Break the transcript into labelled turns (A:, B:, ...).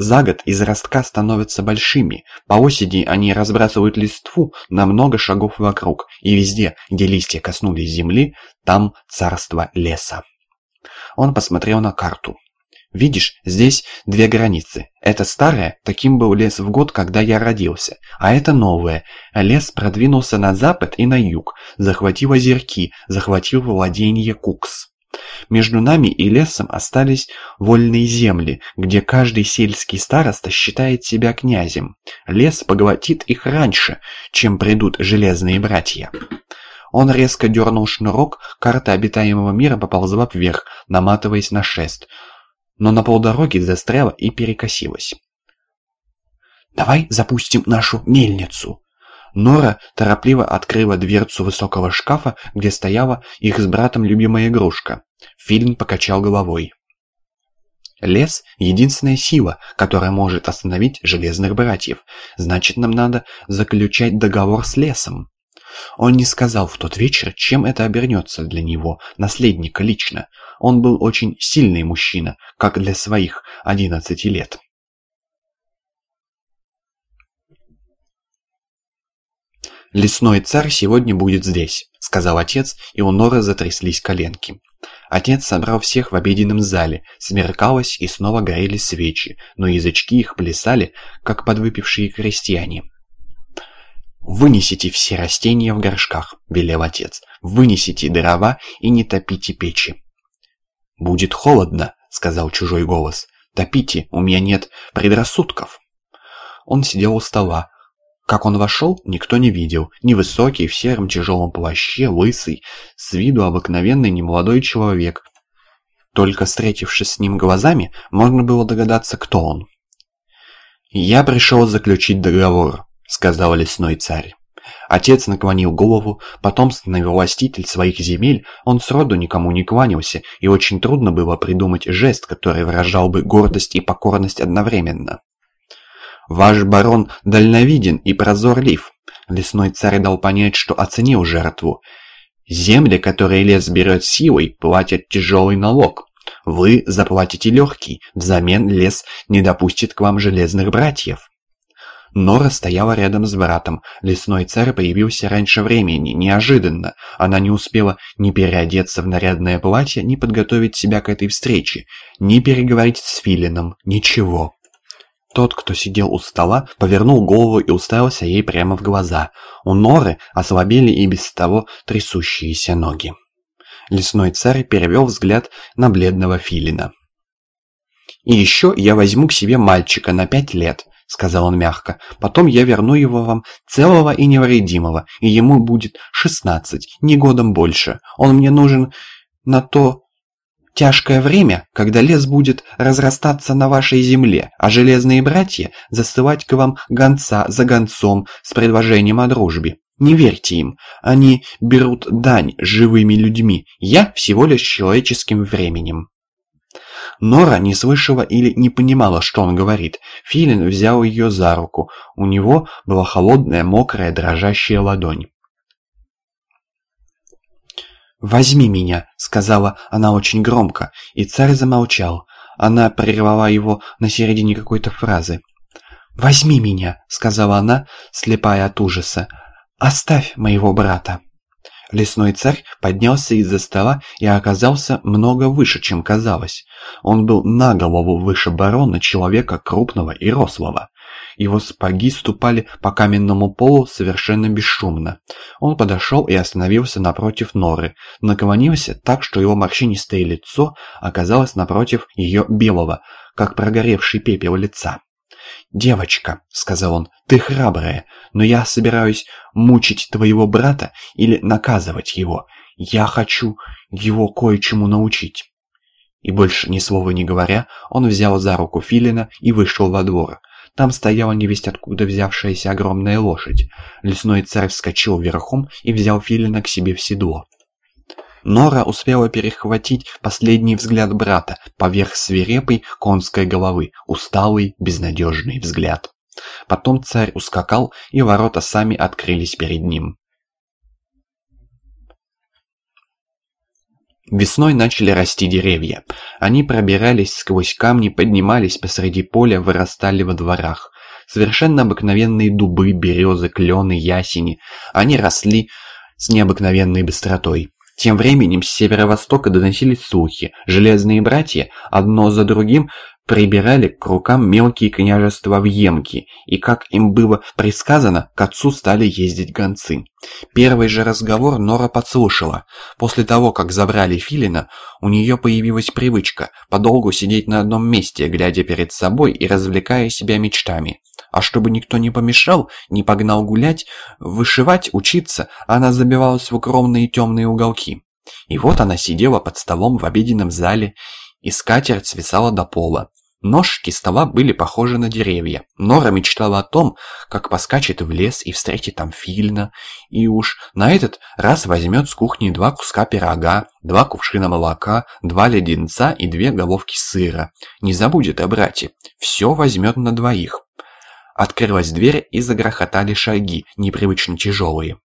A: за год из ростка становятся большими, по осени они разбрасывают листву на много шагов вокруг, и везде, где листья коснулись земли, там царство леса. Он посмотрел на карту. Видишь, здесь две границы. Это старое, таким был лес в год, когда я родился. А это новое. Лес продвинулся на запад и на юг, захватил озерки, захватил владение Кукс. Между нами и лесом остались вольные земли, где каждый сельский староста считает себя князем. Лес поглотит их раньше, чем придут железные братья. Он резко дернул шнурок, карта обитаемого мира поползла вверх, наматываясь на шест но на полдороги застряла и перекосилась. «Давай запустим нашу мельницу!» Нора торопливо открыла дверцу высокого шкафа, где стояла их с братом любимая игрушка. Фильм покачал головой. Лес — единственная сила, которая может остановить Железных Братьев. Значит, нам надо заключать договор с лесом. Он не сказал в тот вечер, чем это обернется для него, наследника лично. Он был очень сильный мужчина, как для своих 11 лет. «Лесной царь сегодня будет здесь», — сказал отец, и у Норы затряслись коленки. Отец собрал всех в обеденном зале, смеркалось и снова горели свечи, но язычки их плясали, как подвыпившие крестьяне. «Вынесите все растения в горшках», — велел отец. «Вынесите дрова и не топите печи». «Будет холодно», — сказал чужой голос. «Топите, у меня нет предрассудков». Он сидел у стола. Как он вошел, никто не видел. Невысокий, в сером тяжелом плаще, лысый, с виду обыкновенный немолодой человек. Только встретившись с ним глазами, можно было догадаться, кто он. «Я пришел заключить договор», — сказал лесной царь. Отец наклонил голову, потомственный властитель своих земель, он сроду никому не кланялся, и очень трудно было придумать жест, который выражал бы гордость и покорность одновременно. «Ваш барон дальновиден и прозорлив», — лесной царь дал понять, что оценил жертву. «Земли, которые лес берет силой, платят тяжелый налог. Вы заплатите легкий, взамен лес не допустит к вам железных братьев». Нора стояла рядом с братом. Лесной царь появился раньше времени, неожиданно. Она не успела ни переодеться в нарядное платье, ни подготовить себя к этой встрече, ни переговорить с Филином, ничего. Тот, кто сидел у стола, повернул голову и уставился ей прямо в глаза. У Норы ослабели и без того трясущиеся ноги. Лесной царь перевел взгляд на бледного Филина. «И еще я возьму к себе мальчика на пять лет сказал он мягко. «Потом я верну его вам целого и невредимого, и ему будет шестнадцать, не годом больше. Он мне нужен на то тяжкое время, когда лес будет разрастаться на вашей земле, а железные братья застывать к вам гонца за гонцом с предложением о дружбе. Не верьте им, они берут дань живыми людьми, я всего лишь человеческим временем». Нора не слышала или не понимала, что он говорит. Филин взял ее за руку. У него была холодная, мокрая, дрожащая ладонь. «Возьми меня», — сказала она очень громко, и царь замолчал. Она прервала его на середине какой-то фразы. «Возьми меня», — сказала она, слепая от ужаса. «Оставь моего брата». Лесной царь поднялся из-за стола и оказался много выше, чем казалось. Он был на голову выше барона, человека крупного и рослого. Его сапоги ступали по каменному полу совершенно бесшумно. Он подошел и остановился напротив норы, наклонился так, что его морщинистое лицо оказалось напротив ее белого, как прогоревший пепел лица. «Девочка», — сказал он, — «ты храбрая, но я собираюсь мучить твоего брата или наказывать его. Я хочу его кое-чему научить». И больше ни слова не говоря, он взял за руку Филина и вышел во двор. Там стояла невесть откуда взявшаяся огромная лошадь. Лесной царь вскочил верхом и взял Филина к себе в седло. Нора успела перехватить последний взгляд брата поверх свирепой конской головы, усталый, безнадежный взгляд. Потом царь ускакал, и ворота сами открылись перед ним. Весной начали расти деревья. Они пробирались сквозь камни, поднимались посреди поля, вырастали во дворах. Совершенно обыкновенные дубы, березы, клены, ясени. Они росли с необыкновенной быстротой. Тем временем с северо-востока доносились слухи. Железные братья одно за другим прибирали к рукам мелкие княжества в Емки, и, как им было предсказано, к отцу стали ездить гонцы. Первый же разговор Нора подслушала. После того, как забрали Филина, у нее появилась привычка подолгу сидеть на одном месте, глядя перед собой и развлекая себя мечтами. А чтобы никто не помешал, не погнал гулять, вышивать, учиться, она забивалась в укромные темные уголки. И вот она сидела под столом в обеденном зале, и скатерть свисала до пола. Ножки стола были похожи на деревья. Нора мечтала о том, как поскачет в лес и встретит там Фильна, и уж на этот раз возьмет с кухни два куска пирога, два кувшина молока, два леденца и две головки сыра. Не забудет о брате. Все возьмет на двоих. Открылась дверь и загрохотали шаги, непривычно тяжелые.